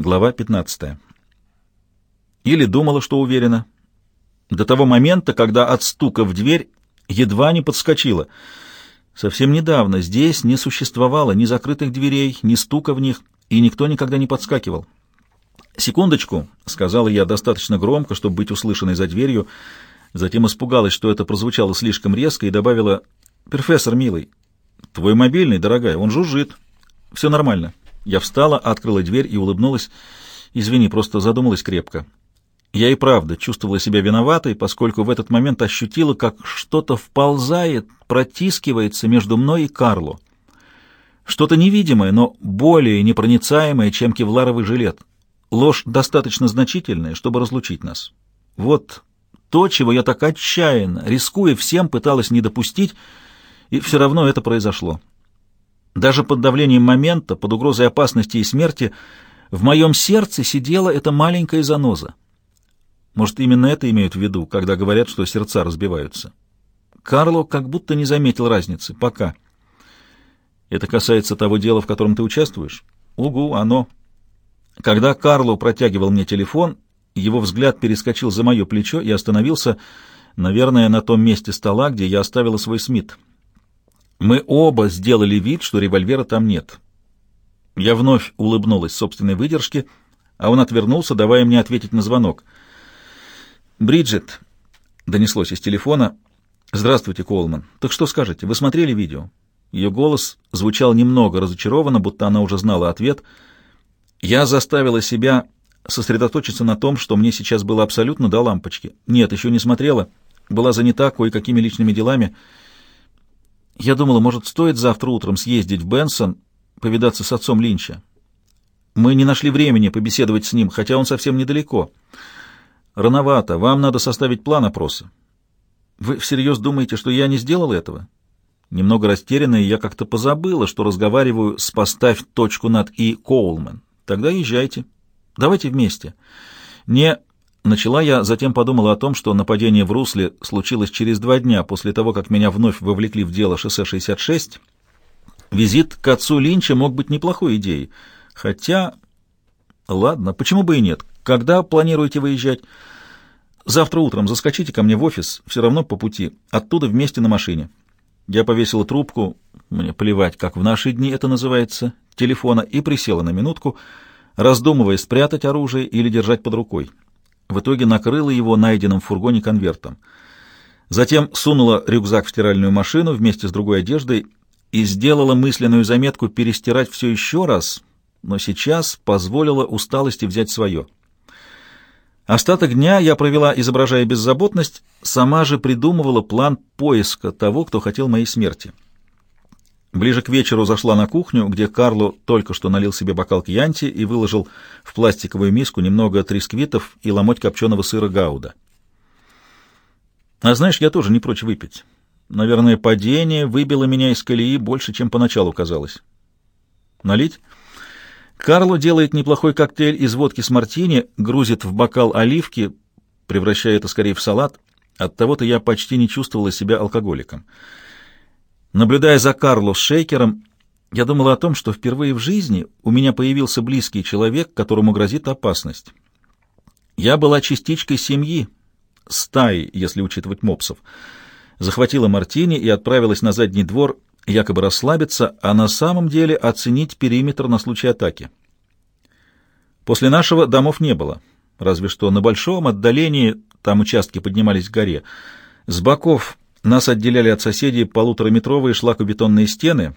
Глава 15. Или думала, что уверена. До того момента, когда от стука в дверь едва не подскочила. Совсем недавно здесь не существовало ни закрытых дверей, ни стука в них, и никто никогда не подскакивал. «Секундочку», — сказала я достаточно громко, чтобы быть услышанной за дверью, затем испугалась, что это прозвучало слишком резко, и добавила, «Профессор, милый, твой мобильный, дорогая, он жужжит. Все нормально». Я встала, открыла дверь и улыбнулась. Извини, просто задумалась крепко. Я и правда чувствовала себя виноватой, поскольку в этот момент ощутила, как что-то вползает, протискивается между мной и Карло. Что-то невидимое, но более непроницаемое, чем кевларовый жилет. Ложь достаточно значительная, чтобы разлучить нас. Вот то, чего я так отчаянно, рискуя всем, пыталась не допустить, и все равно это произошло. Даже под давлением момента, под угрозой опасности и смерти, в моем сердце сидела эта маленькая заноза. Может, именно это имеют в виду, когда говорят, что сердца разбиваются. Карло как будто не заметил разницы. Пока. Это касается того дела, в котором ты участвуешь? Угу, оно. Когда Карло протягивал мне телефон, его взгляд перескочил за мое плечо и остановился, наверное, на том месте стола, где я оставила свой Смит. Мы оба сделали вид, что револьвера там нет. Я вновь улыбнулась собственной выдержке, а он отвернулся, давая мне ответить на звонок. «Бриджит», — донеслось из телефона, — «Здравствуйте, Колман. Так что скажете, вы смотрели видео?» Ее голос звучал немного разочарованно, будто она уже знала ответ. Я заставила себя сосредоточиться на том, что мне сейчас было абсолютно до лампочки. Нет, еще не смотрела. Была занята кое-какими личными делами — я думала, может, стоит завтра утром съездить в Бенсон, повидаться с отцом Линча. Мы не нашли времени побеседовать с ним, хотя он совсем недалеко. Рановато, вам надо составить план опроса. Вы всерьез думаете, что я не сделал этого? Немного растерянная, я как-то позабыла, что разговариваю с «поставь точку над и» Коулман. Тогда езжайте. Давайте вместе. Не Начала я, затем подумала о том, что нападение в русле случилось через два дня после того, как меня вновь вовлекли в дело шоссе 66. Визит к отцу Линча мог быть неплохой идеей. Хотя... Ладно, почему бы и нет? Когда планируете выезжать? Завтра утром заскочите ко мне в офис, все равно по пути. Оттуда вместе на машине. Я повесила трубку, мне плевать, как в наши дни это называется, телефона, и присела на минутку, раздумывая, спрятать оружие или держать под рукой в итоге накрыла его найденным в фургоне конвертом. Затем сунула рюкзак в стиральную машину вместе с другой одеждой и сделала мысленную заметку перестирать все еще раз, но сейчас позволила усталости взять свое. Остаток дня я провела, изображая беззаботность, сама же придумывала план поиска того, кто хотел моей смерти. Ближе к вечеру зашла на кухню, где Карло только что налил себе бокал кьянти и выложил в пластиковую миску немного трисквитов и ломоть копченого сыра гауда. А знаешь, я тоже не прочь выпить. Наверное, падение выбило меня из колеи больше, чем поначалу казалось. Налить? Карло делает неплохой коктейль из водки с мартини, грузит в бокал оливки, превращая это скорее в салат. Оттого-то я почти не чувствовала себя алкоголиком. Наблюдая за Карло шейкером, я думала о том, что впервые в жизни у меня появился близкий человек, которому грозит опасность. Я была частичкой семьи, стаи, если учитывать мопсов. Захватила Мартини и отправилась на задний двор, якобы расслабиться, а на самом деле оценить периметр на случай атаки. После нашего домов не было, разве что на большом отдалении, там участки поднимались к горе. С боков нас отделяли от соседей полутораметровые шлакобетонные стены.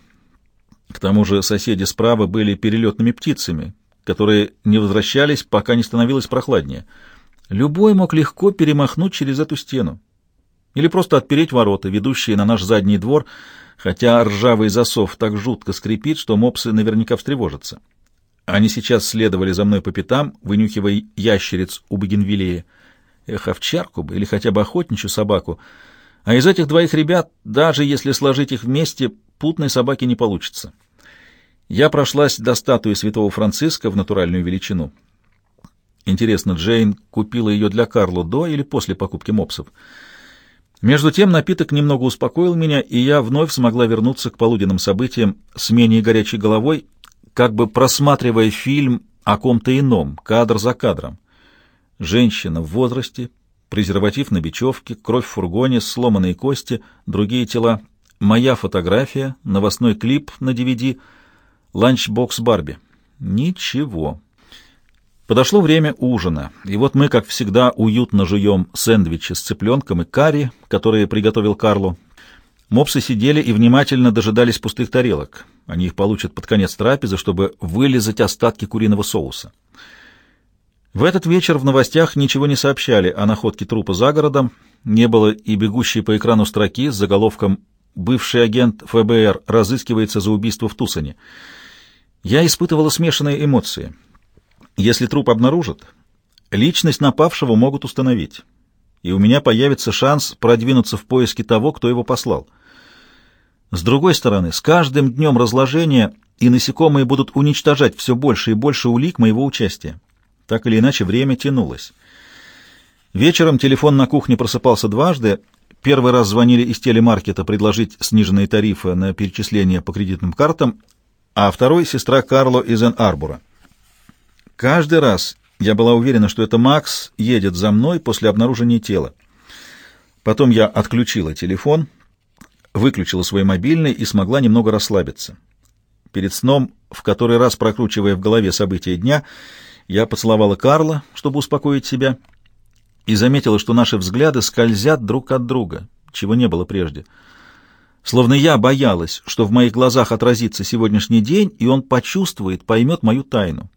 К тому же соседи справа были перелетными птицами, которые не возвращались, пока не становилось прохладнее. Любой мог легко перемахнуть через эту стену. Или просто отпереть ворота, ведущие на наш задний двор, хотя ржавый засов так жутко скрипит, что мопсы наверняка встревожатся. Они сейчас следовали за мной по пятам, вынюхивая ящериц у Багенвилея. Эх, овчарку бы или хотя бы охотничью собаку — а из этих двоих ребят, даже если сложить их вместе, путной собаки не получится. Я прошлась до статуи святого Франциска в натуральную величину. Интересно, Джейн купила ее для Карло до или после покупки мопсов? Между тем напиток немного успокоил меня, и я вновь смогла вернуться к полуденным событиям с менее горячей головой, как бы просматривая фильм о ком-то ином, кадр за кадром. Женщина в возрасте, презерватив на бечевке, кровь в фургоне, сломанные кости, другие тела, моя фотография, новостной клип на DVD, ланчбокс Барби. Ничего. Подошло время ужина, и вот мы, как всегда, уютно жуем сэндвичи с цыпленком и карри, которые приготовил Карло. Мопсы сидели и внимательно дожидались пустых тарелок. Они их получат под конец трапезы, чтобы вылизать остатки куриного соуса. В этот вечер в новостях ничего не сообщали о находке трупа за городом, не было и бегущей по экрану строки с заголовком «Бывший агент ФБР разыскивается за убийство в Тусоне». Я испытывала смешанные эмоции. Если труп обнаружат, личность напавшего могут установить, и у меня появится шанс продвинуться в поиске того, кто его послал. С другой стороны, с каждым днем разложения и насекомые будут уничтожать все больше и больше улик моего участия. Так или иначе, время тянулось. Вечером телефон на кухне просыпался дважды. Первый раз звонили из телемаркета предложить сниженные тарифы на перечисление по кредитным картам, а второй — сестра Карло из Эн-Арбора. Каждый раз я была уверена, что это Макс едет за мной после обнаружения тела. Потом я отключила телефон, выключила свой мобильный и смогла немного расслабиться. Перед сном, в который раз прокручивая в голове события дня, я поцеловала Карла, чтобы успокоить себя, и заметила, что наши взгляды скользят друг от друга, чего не было прежде. Словно я боялась, что в моих глазах отразится сегодняшний день, и он почувствует, поймет мою тайну.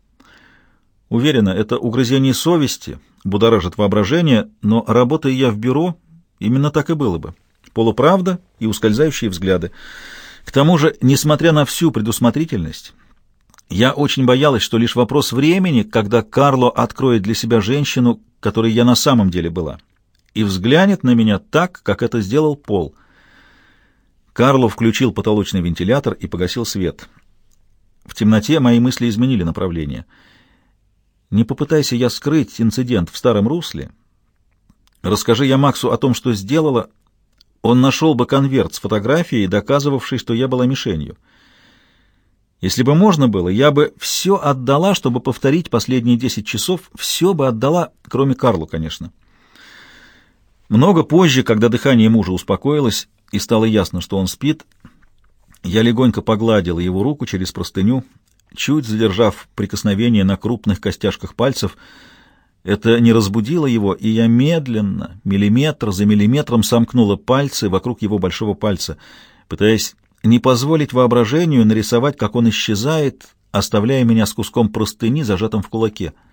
Уверена, это угрызение совести будоражит воображение, но работая я в бюро, именно так и было бы. Полуправда и ускользающие взгляды. К тому же, несмотря на всю предусмотрительность, я очень боялась, что лишь вопрос времени, когда Карло откроет для себя женщину, которой я на самом деле была, и взглянет на меня так, как это сделал Пол. Карло включил потолочный вентилятор и погасил свет. В темноте мои мысли изменили направление. Не попытайся я скрыть инцидент в старом русле. Расскажи я Максу о том, что сделала, он нашел бы конверт с фотографией, доказывавшей, что я была мишенью. Если бы можно было, я бы все отдала, чтобы повторить последние десять часов, все бы отдала, кроме Карлу, конечно. Много позже, когда дыхание мужа успокоилось и стало ясно, что он спит, я легонько погладила его руку через простыню, чуть задержав прикосновение на крупных костяшках пальцев. Это не разбудило его, и я медленно, миллиметр за миллиметром сомкнула пальцы вокруг его большого пальца, пытаясь не позволить воображению нарисовать, как он исчезает, оставляя меня с куском простыни, зажатым в кулаке —